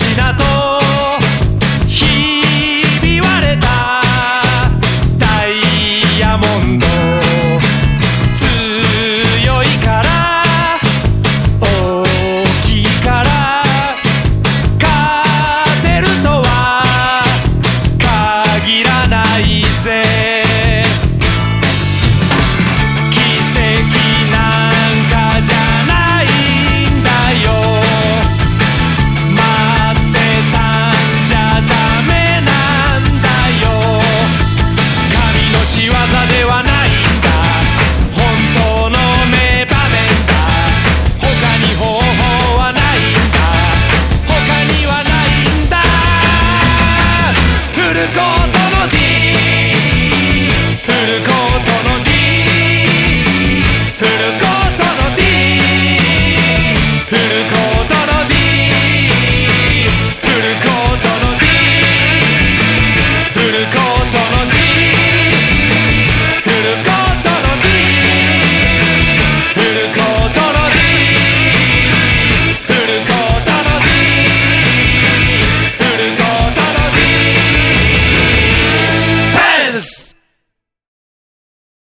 ちだと